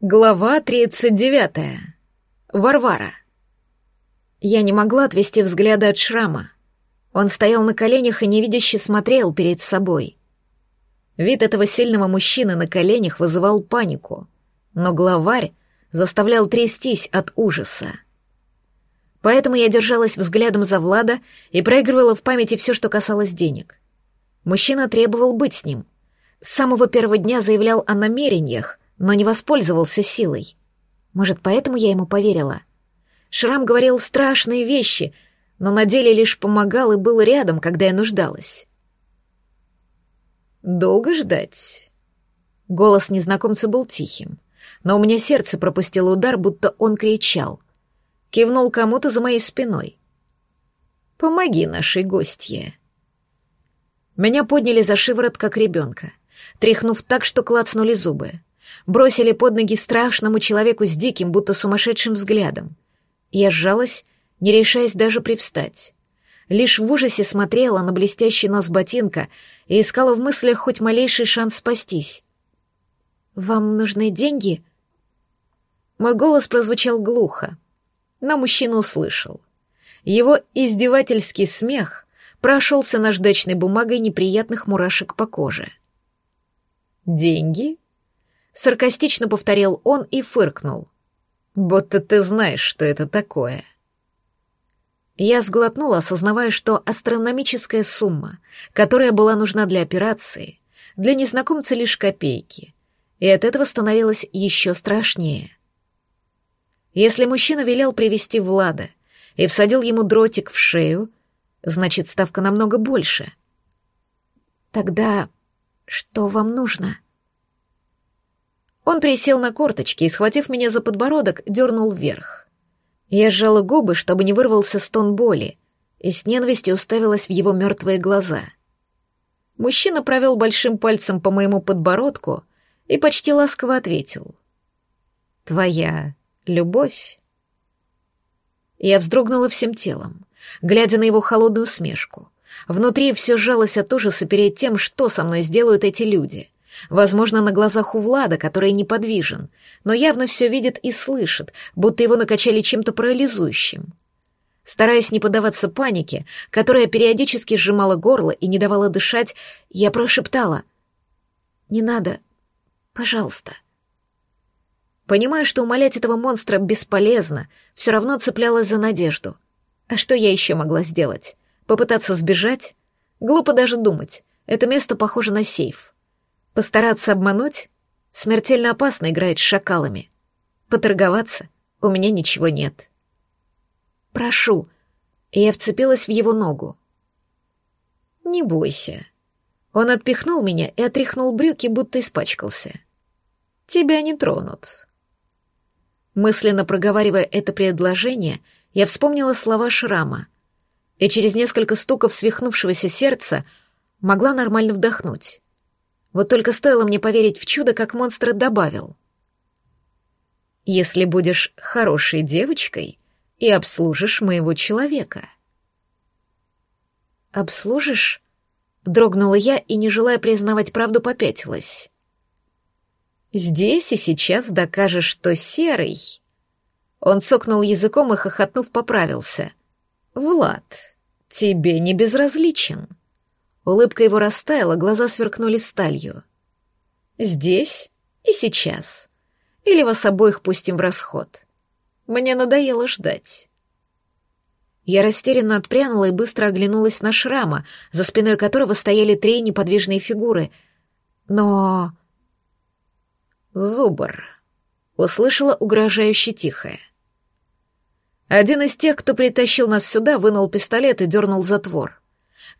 Глава 39. Варвара. Я не могла отвести взгляда от шрама. Он стоял на коленях и невидяще смотрел перед собой. Вид этого сильного мужчины на коленях вызывал панику, но главарь заставлял трястись от ужаса. Поэтому я держалась взглядом за Влада и проигрывала в памяти все, что касалось денег. Мужчина требовал быть с ним. С самого первого дня заявлял о намерениях — но не воспользовался силой. Может, поэтому я ему поверила? Шрам говорил страшные вещи, но на деле лишь помогал и был рядом, когда я нуждалась. «Долго ждать?» Голос незнакомца был тихим, но у меня сердце пропустило удар, будто он кричал. Кивнул кому-то за моей спиной. «Помоги нашей гостье». Меня подняли за шиворот, как ребенка, тряхнув так, что клацнули зубы бросили под ноги страшному человеку с диким, будто сумасшедшим взглядом. Я сжалась, не решаясь даже привстать. Лишь в ужасе смотрела на блестящий нос ботинка и искала в мыслях хоть малейший шанс спастись. «Вам нужны деньги?» Мой голос прозвучал глухо, но мужчина услышал. Его издевательский смех прошелся наждачной бумагой неприятных мурашек по коже. «Деньги?» Саркастично повторил он и фыркнул. «Будто ты знаешь, что это такое». Я сглотнула, осознавая, что астрономическая сумма, которая была нужна для операции, для незнакомца лишь копейки, и от этого становилось еще страшнее. Если мужчина велел привести Влада и всадил ему дротик в шею, значит, ставка намного больше. Тогда что вам нужно? Он присел на корточки и, схватив меня за подбородок, дернул вверх. Я сжала губы, чтобы не вырвался стон боли, и с ненавистью уставилась в его мертвые глаза. Мужчина провел большим пальцем по моему подбородку и почти ласково ответил. «Твоя любовь?» Я вздрогнула всем телом, глядя на его холодную усмешку. Внутри все сжалось от ужаса перед тем, что со мной сделают эти люди — Возможно, на глазах у Влада, который неподвижен, но явно все видит и слышит, будто его накачали чем-то парализующим. Стараясь не поддаваться панике, которая периодически сжимала горло и не давала дышать, я прошептала. «Не надо. Пожалуйста». Понимая, что умолять этого монстра бесполезно, все равно цеплялась за надежду. А что я еще могла сделать? Попытаться сбежать? Глупо даже думать. Это место похоже на сейф. Постараться обмануть? Смертельно опасно играть с шакалами. Поторговаться? У меня ничего нет. Прошу. Я вцепилась в его ногу. Не бойся. Он отпихнул меня и отряхнул брюки, будто испачкался. Тебя не тронут. Мысленно проговаривая это предложение, я вспомнила слова Шрама, и через несколько стуков свихнувшегося сердца могла нормально вдохнуть. Вот только стоило мне поверить в чудо, как монстр добавил. «Если будешь хорошей девочкой и обслужишь моего человека». «Обслужишь?» — дрогнула я и, не желая признавать правду, попятилась. «Здесь и сейчас докажешь, что серый...» Он цокнул языком и, хохотнув, поправился. «Влад, тебе не безразличен». Улыбка его растаяла, глаза сверкнули сталью. «Здесь и сейчас. Или вас обоих пустим в расход. Мне надоело ждать». Я растерянно отпрянула и быстро оглянулась на шрама, за спиной которого стояли три неподвижные фигуры. Но... «Зубр», — услышала угрожающе тихое. Один из тех, кто притащил нас сюда, вынул пистолет и дернул затвор.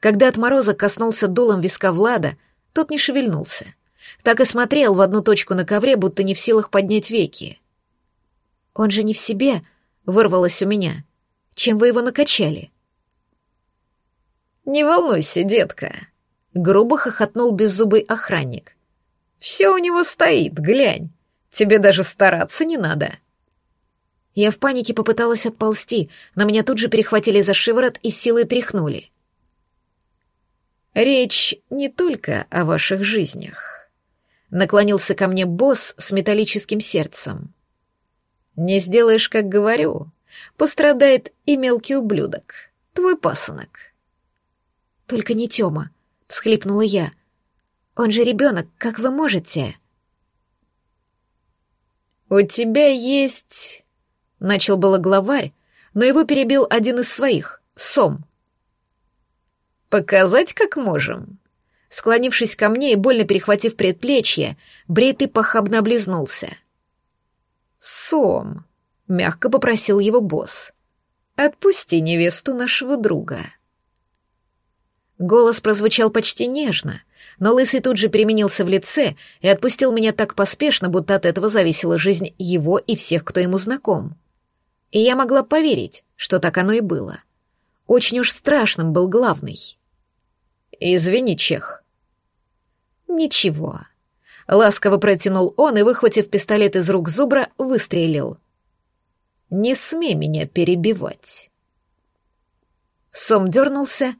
Когда отморозок коснулся дулом виска Влада, тот не шевельнулся. Так и смотрел в одну точку на ковре, будто не в силах поднять веки. «Он же не в себе», — вырвалось у меня. «Чем вы его накачали?» «Не волнуйся, детка», — грубо хохотнул беззубый охранник. «Все у него стоит, глянь. Тебе даже стараться не надо». Я в панике попыталась отползти, но меня тут же перехватили за шиворот и силой тряхнули. Речь не только о ваших жизнях. Наклонился ко мне босс с металлическим сердцем. Не сделаешь, как говорю, пострадает и мелкий ублюдок, твой пасынок. Только не Тёма, всхлипнула я. Он же ребенок, как вы можете? У тебя есть... Начал было главарь, но его перебил один из своих, Сом. «Показать, как можем?» Склонившись ко мне и больно перехватив предплечье, Бритый похабно облизнулся. «Сом», — мягко попросил его босс, — «отпусти невесту нашего друга». Голос прозвучал почти нежно, но Лысый тут же переменился в лице и отпустил меня так поспешно, будто от этого зависела жизнь его и всех, кто ему знаком. И я могла поверить, что так оно и было. Очень уж страшным был главный. «Извини, Чех». «Ничего». Ласково протянул он и, выхватив пистолет из рук зубра, выстрелил. «Не смей меня перебивать». Сом дернулся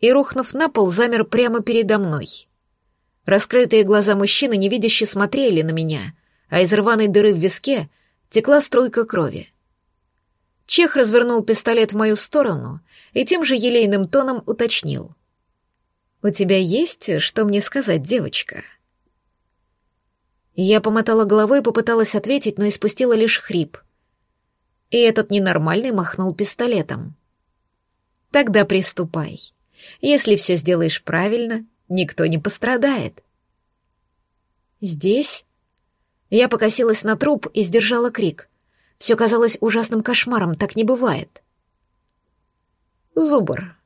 и, рухнув на пол, замер прямо передо мной. Раскрытые глаза мужчины невидяще смотрели на меня, а из рваной дыры в виске текла струйка крови. Чех развернул пистолет в мою сторону и тем же елейным тоном уточнил. «У тебя есть, что мне сказать, девочка?» Я помотала головой и попыталась ответить, но испустила лишь хрип. И этот ненормальный махнул пистолетом. «Тогда приступай. Если все сделаешь правильно, никто не пострадает». «Здесь?» Я покосилась на труп и сдержала крик. Все казалось ужасным кошмаром, так не бывает. Зубр.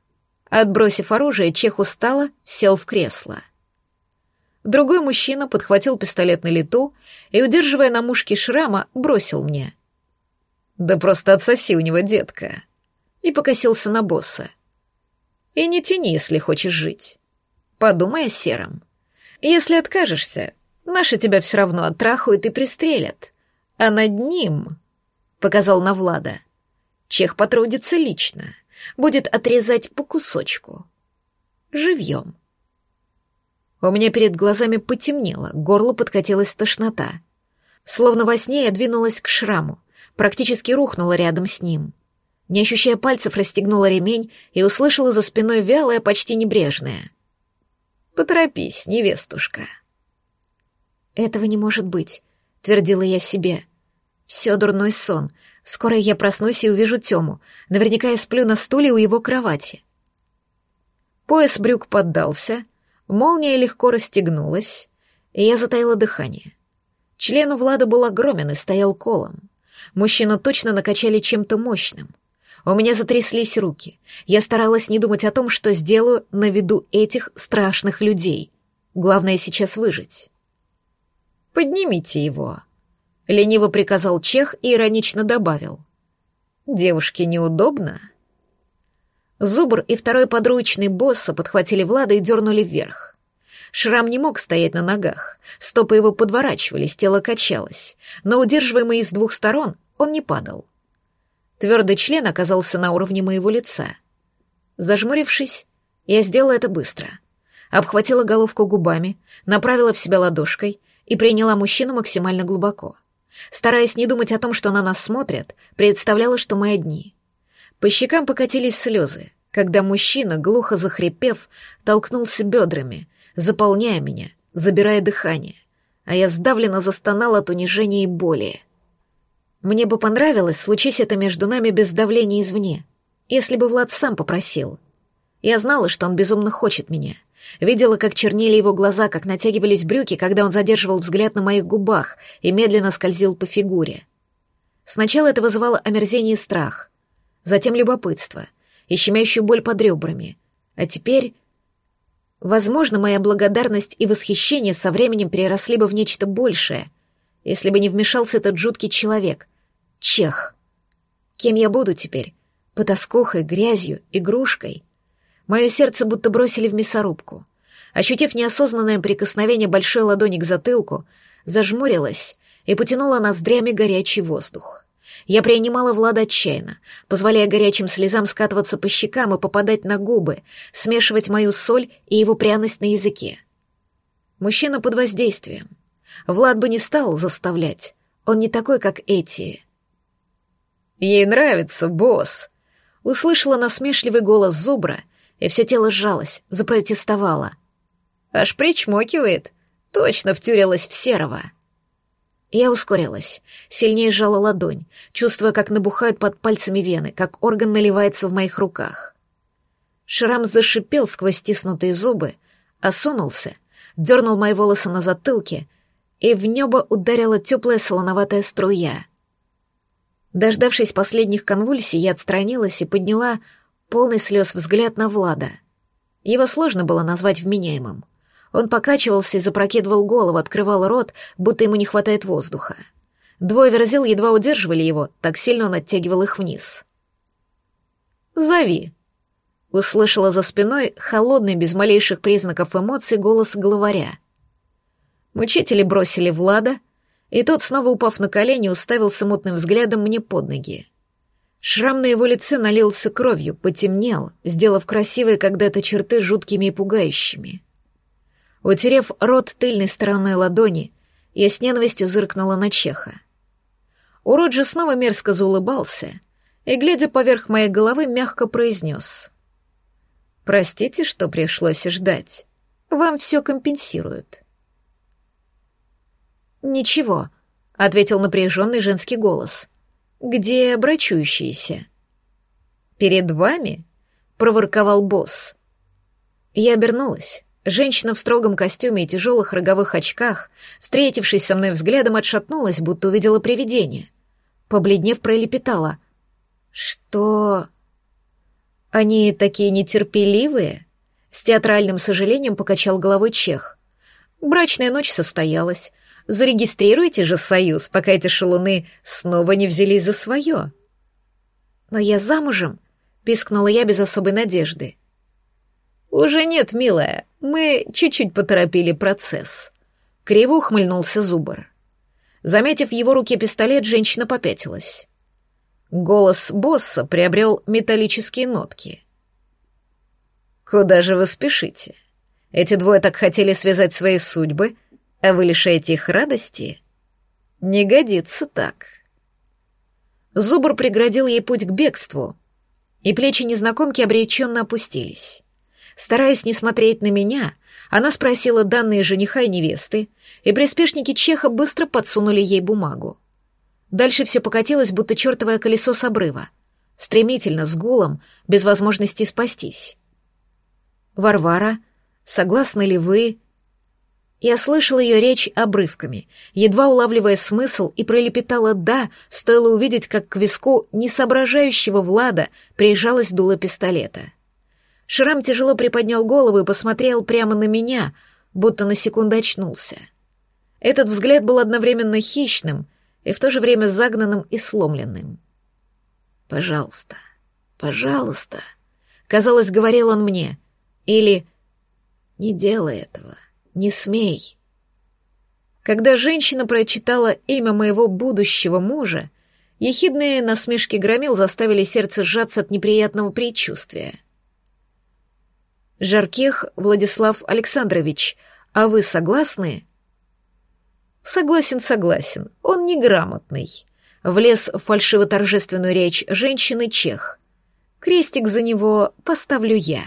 Отбросив оружие, Чех устало сел в кресло. Другой мужчина подхватил пистолет на лету и, удерживая на мушке шрама, бросил мне. «Да просто отсоси у него, детка!» И покосился на босса. «И не тяни, если хочешь жить. Подумай о сером. Если откажешься, наши тебя все равно оттрахают и пристрелят. А над ним показал на Влада. Чех потрудится лично, будет отрезать по кусочку. Живьем. У меня перед глазами потемнело, горло подкатилась тошнота. Словно во сне я двинулась к шраму, практически рухнула рядом с ним. Не ощущая пальцев, расстегнула ремень и услышала за спиной вялое, почти небрежное. «Поторопись, невестушка». «Этого не может быть», — твердила я себе. Все дурной сон. Скоро я проснусь и увижу Тему. Наверняка я сплю на стуле у его кровати. Пояс брюк поддался, молния легко расстегнулась, и я затаила дыхание. Член у Влада был огромен и стоял колом. Мужчину точно накачали чем-то мощным. У меня затряслись руки. Я старалась не думать о том, что сделаю на виду этих страшных людей. Главное сейчас выжить. «Поднимите его», Лениво приказал Чех и иронично добавил. «Девушке неудобно?» Зубр и второй подручный босса подхватили Влада и дернули вверх. Шрам не мог стоять на ногах, стопы его подворачивались, тело качалось, но удерживаемый с двух сторон он не падал. Твердый член оказался на уровне моего лица. Зажмурившись, я сделала это быстро. Обхватила головку губами, направила в себя ладошкой и приняла мужчину максимально глубоко. Стараясь не думать о том, что на нас смотрят, представляла, что мы одни. По щекам покатились слезы, когда мужчина, глухо захрипев, толкнулся бедрами, заполняя меня, забирая дыхание, а я сдавленно застонала от унижения и боли. Мне бы понравилось, случись это между нами без давления извне, если бы Влад сам попросил. Я знала, что он безумно хочет меня, Видела, как чернели его глаза, как натягивались брюки, когда он задерживал взгляд на моих губах и медленно скользил по фигуре. Сначала это вызывало омерзение и страх, затем любопытство и щемящую боль под ребрами. А теперь... Возможно, моя благодарность и восхищение со временем переросли бы в нечто большее, если бы не вмешался этот жуткий человек. Чех. Кем я буду теперь? Потаскухой, грязью, игрушкой? Мое сердце будто бросили в мясорубку. Ощутив неосознанное прикосновение большой ладони к затылку, зажмурилась и потянула ноздрями горячий воздух. Я принимала Влада отчаянно, позволяя горячим слезам скатываться по щекам и попадать на губы, смешивать мою соль и его пряность на языке. Мужчина под воздействием. Влад бы не стал заставлять. Он не такой, как эти. «Ей нравится, босс!» Услышала насмешливый голос зубра, и все тело сжалось, запротестовало. «Аж причмокивает. Точно втюрилась в серого». Я ускорилась, сильнее сжала ладонь, чувствуя, как набухают под пальцами вены, как орган наливается в моих руках. Шрам зашипел сквозь стиснутые зубы, осунулся, дернул мои волосы на затылке, и в небо ударила теплая солоноватая струя. Дождавшись последних конвульсий, я отстранилась и подняла полный слез взгляд на Влада. Его сложно было назвать вменяемым. Он покачивался и запрокидывал голову, открывал рот, будто ему не хватает воздуха. Двое верзил едва удерживали его, так сильно он оттягивал их вниз. «Зови», — услышала за спиной холодный, без малейших признаков эмоций, голос главаря. Мучители бросили Влада, и тот, снова упав на колени, уставился мутным взглядом мне под ноги. Шрам на его лице налился кровью, потемнел, сделав красивые когда-то черты жуткими и пугающими. Утерев рот тыльной стороной ладони, я с ненавистью зыркнула на Чеха. Урод же снова мерзко заулыбался и, глядя поверх моей головы, мягко произнес. «Простите, что пришлось ждать. Вам все компенсируют». «Ничего», — ответил напряженный женский голос. «Где брачующиеся?» «Перед вами?» — проворковал босс. Я обернулась. Женщина в строгом костюме и тяжелых роговых очках, встретившись со мной взглядом, отшатнулась, будто увидела привидение. Побледнев, пролепетала. «Что...» «Они такие нетерпеливые?» С театральным сожалением покачал головой Чех. «Брачная ночь состоялась. Зарегистрируйте же союз, пока эти шалуны снова не взялись за свое. Но я замужем, пискнула я без особой надежды. Уже нет, милая, мы чуть-чуть поторопили процесс. Криво ухмыльнулся Зубр. Заметив в его руке пистолет, женщина попятилась. Голос босса приобрел металлические нотки. «Куда же вы спешите? Эти двое так хотели связать свои судьбы, а вы лишаете их радости? Не годится так. Зубр преградил ей путь к бегству, и плечи незнакомки обреченно опустились. Стараясь не смотреть на меня, она спросила данные жениха и невесты, и приспешники Чеха быстро подсунули ей бумагу. Дальше все покатилось, будто чертовое колесо с обрыва. Стремительно, с гулом, без возможности спастись. «Варвара, согласны ли вы...» Я слышал ее речь обрывками, едва улавливая смысл, и пролепетала «да», стоило увидеть, как к виску несоображающего Влада приезжалось дуло пистолета. Шрам тяжело приподнял голову и посмотрел прямо на меня, будто на секунду очнулся. Этот взгляд был одновременно хищным и в то же время загнанным и сломленным. «Пожалуйста, пожалуйста», — казалось, говорил он мне, или «не делай этого». Не смей. Когда женщина прочитала имя моего будущего мужа, ехидные насмешки громил заставили сердце сжаться от неприятного предчувствия. Жарких Владислав Александрович, а вы согласны? Согласен, согласен. Он неграмотный. Влез в фальшиво-торжественную речь женщины чех. Крестик за него поставлю я.